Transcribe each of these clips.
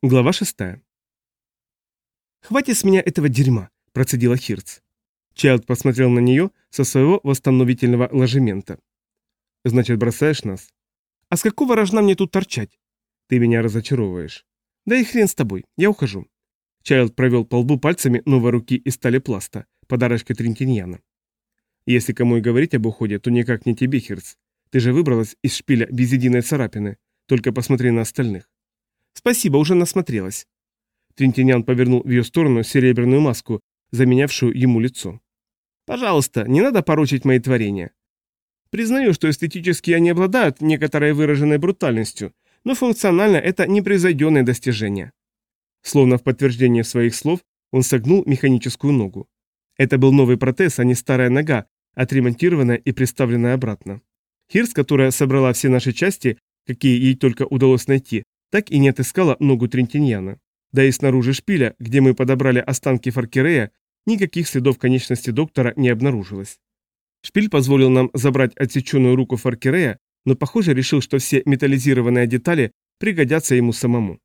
Глава шестая. «Хватит с меня этого дерьма», – процедила Хирц. Чайлд посмотрел на нее со своего восстановительного ложемента. «Значит, бросаешь нас?» «А с какого рожна мне тут торчать?» «Ты меня разочаровываешь». «Да и хрен с тобой, я ухожу». Чайлд провел по лбу пальцами новой руки из стали пласта, подарочка Тринтиньяна. «Если кому и говорить об уходе, то никак не тебе, Хирц. Ты же выбралась из шпиля без единой царапины, только посмотри на остальных». Спасибо, уже насмотрелась. Тринтинян повернул в ее сторону серебряную маску, заменявшую ему лицо. Пожалуйста, не надо порочить мои творения. Признаю, что эстетически они обладают некоторой выраженной брутальностью, но функционально это непревзойденное достижение. Словно в подтверждение своих слов, он согнул механическую ногу. Это был новый протез, а не старая нога, отремонтированная и приставленная обратно. Хирс, которая собрала все наши части, какие ей только удалось найти, так и не отыскала ногу Трентиньяна. Да и снаружи шпиля, где мы подобрали останки Фаркерея, никаких следов конечности доктора не обнаружилось. Шпиль позволил нам забрать отсеченную руку Фаркерея, но, похоже, решил, что все металлизированные детали пригодятся ему самому.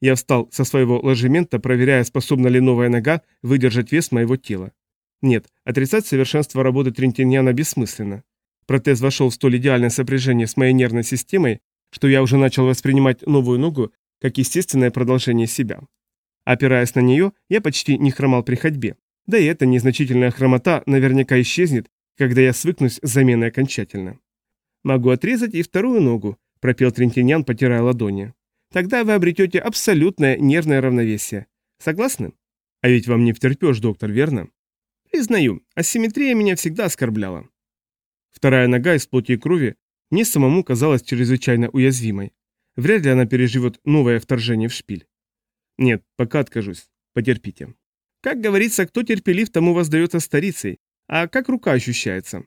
Я встал со своего ложемента, проверяя, способна ли новая нога выдержать вес моего тела. Нет, отрицать совершенство работы Трентиньяна бессмысленно. Протез вошел в столь идеальное сопряжение с моей нервной системой, что я уже начал воспринимать новую ногу как естественное продолжение себя. Опираясь на нее, я почти не хромал при ходьбе. Да и эта незначительная хромота наверняка исчезнет, когда я свыкнусь с заменой окончательно. «Могу отрезать и вторую ногу», – пропел Трентиньян, потирая ладони. «Тогда вы обретете абсолютное нервное равновесие. Согласны?» «А ведь вам не втерпешь, доктор, верно?» «Признаю, асимметрия меня всегда оскорбляла». Вторая нога из плоти и крови мне самому казалась чрезвычайно уязвимой. Вряд ли она переживет новое вторжение в шпиль. Нет, пока откажусь. Потерпите. Как говорится, кто терпелив, тому воздается старицей. А как рука ощущается?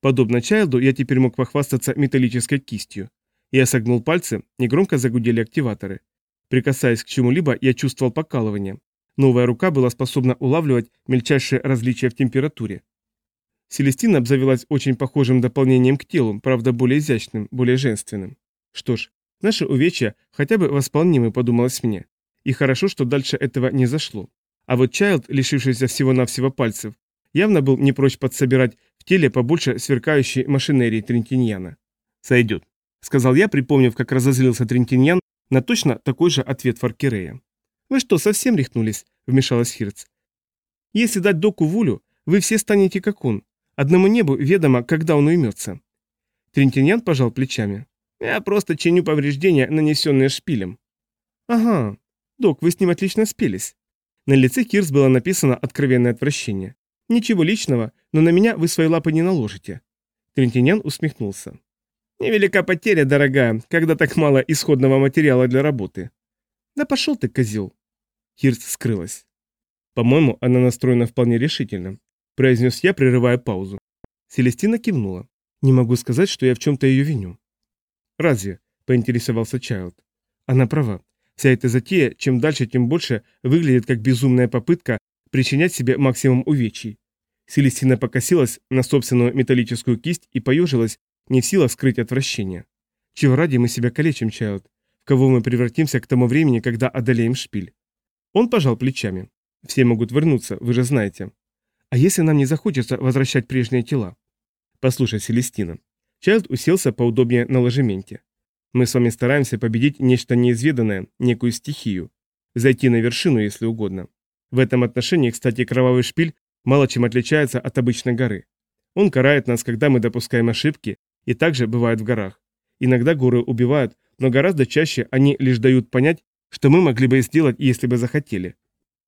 Подобно Чайлду, я теперь мог похвастаться металлической кистью. Я согнул пальцы, негромко загудели активаторы. Прикасаясь к чему-либо, я чувствовал покалывание. Новая рука была способна улавливать мельчайшие различия в температуре. Селестина обзавелась очень похожим дополнением к телу, правда более изящным, более женственным. Что ж, наши увечья хотя бы восполнимы, подумалось мне. И хорошо, что дальше этого не зашло. А вот Чайлд, лишившийся всего-навсего пальцев, явно был не прочь подсобирать в теле побольше сверкающей машинерии Трентиньяна. «Сойдет», — сказал я, припомнив, как разозлился Трентиньян на точно такой же ответ Фаркерея. «Вы что, совсем рехнулись?» — вмешалась Хирц. «Если дать доку волю, вы все станете как он, Одному небу ведомо, когда он уймется. Трентиньян пожал плечами. Я просто чиню повреждения, нанесенные шпилем. Ага. Док, вы с ним отлично спелись. На лице Кирс было написано откровенное отвращение. Ничего личного, но на меня вы свои лапы не наложите. Трентиньян усмехнулся. Невелика потеря, дорогая, когда так мало исходного материала для работы. Да пошел ты, козел. Кирс скрылась. По-моему, она настроена вполне решительно произнес я, прерывая паузу. Селестина кивнула. Не могу сказать, что я в чем-то ее виню. Разве? поинтересовался Чайлд. Она права. Вся эта затея, чем дальше, тем больше, выглядит как безумная попытка причинять себе максимум увечий. Селестина покосилась на собственную металлическую кисть и поежилась, не в силах скрыть отвращение. Чего ради мы себя калечим, Чайлд? В кого мы превратимся к тому времени, когда одолеем шпиль? Он пожал плечами. Все могут вернуться, вы же знаете. А если нам не захочется возвращать прежние тела? Послушай, Селестина. Чайлд уселся поудобнее на ложементе. Мы с вами стараемся победить нечто неизведанное, некую стихию. Зайти на вершину, если угодно. В этом отношении, кстати, кровавый шпиль мало чем отличается от обычной горы. Он карает нас, когда мы допускаем ошибки, и также бывает в горах. Иногда горы убивают, но гораздо чаще они лишь дают понять, что мы могли бы сделать, если бы захотели.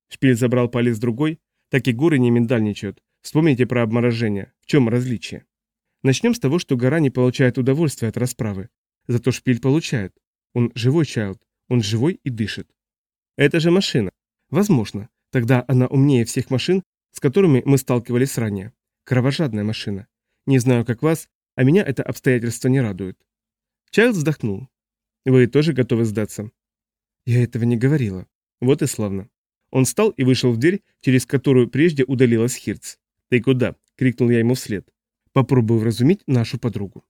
Шпиль забрал палец другой, так и горы не миндальничают. Вспомните про обморожение. В чем различие? Начнем с того, что гора не получает удовольствия от расправы. Зато шпиль получает. Он живой Чайлд. Он живой и дышит. Это же машина. Возможно. Тогда она умнее всех машин, с которыми мы сталкивались ранее. Кровожадная машина. Не знаю, как вас, а меня это обстоятельство не радует. Чайлд вздохнул. Вы тоже готовы сдаться? Я этого не говорила. Вот и славно. Он встал и вышел в дверь, через которую прежде удалилась Хирц. «Ты куда?» – крикнул я ему вслед. «Попробую вразумить нашу подругу».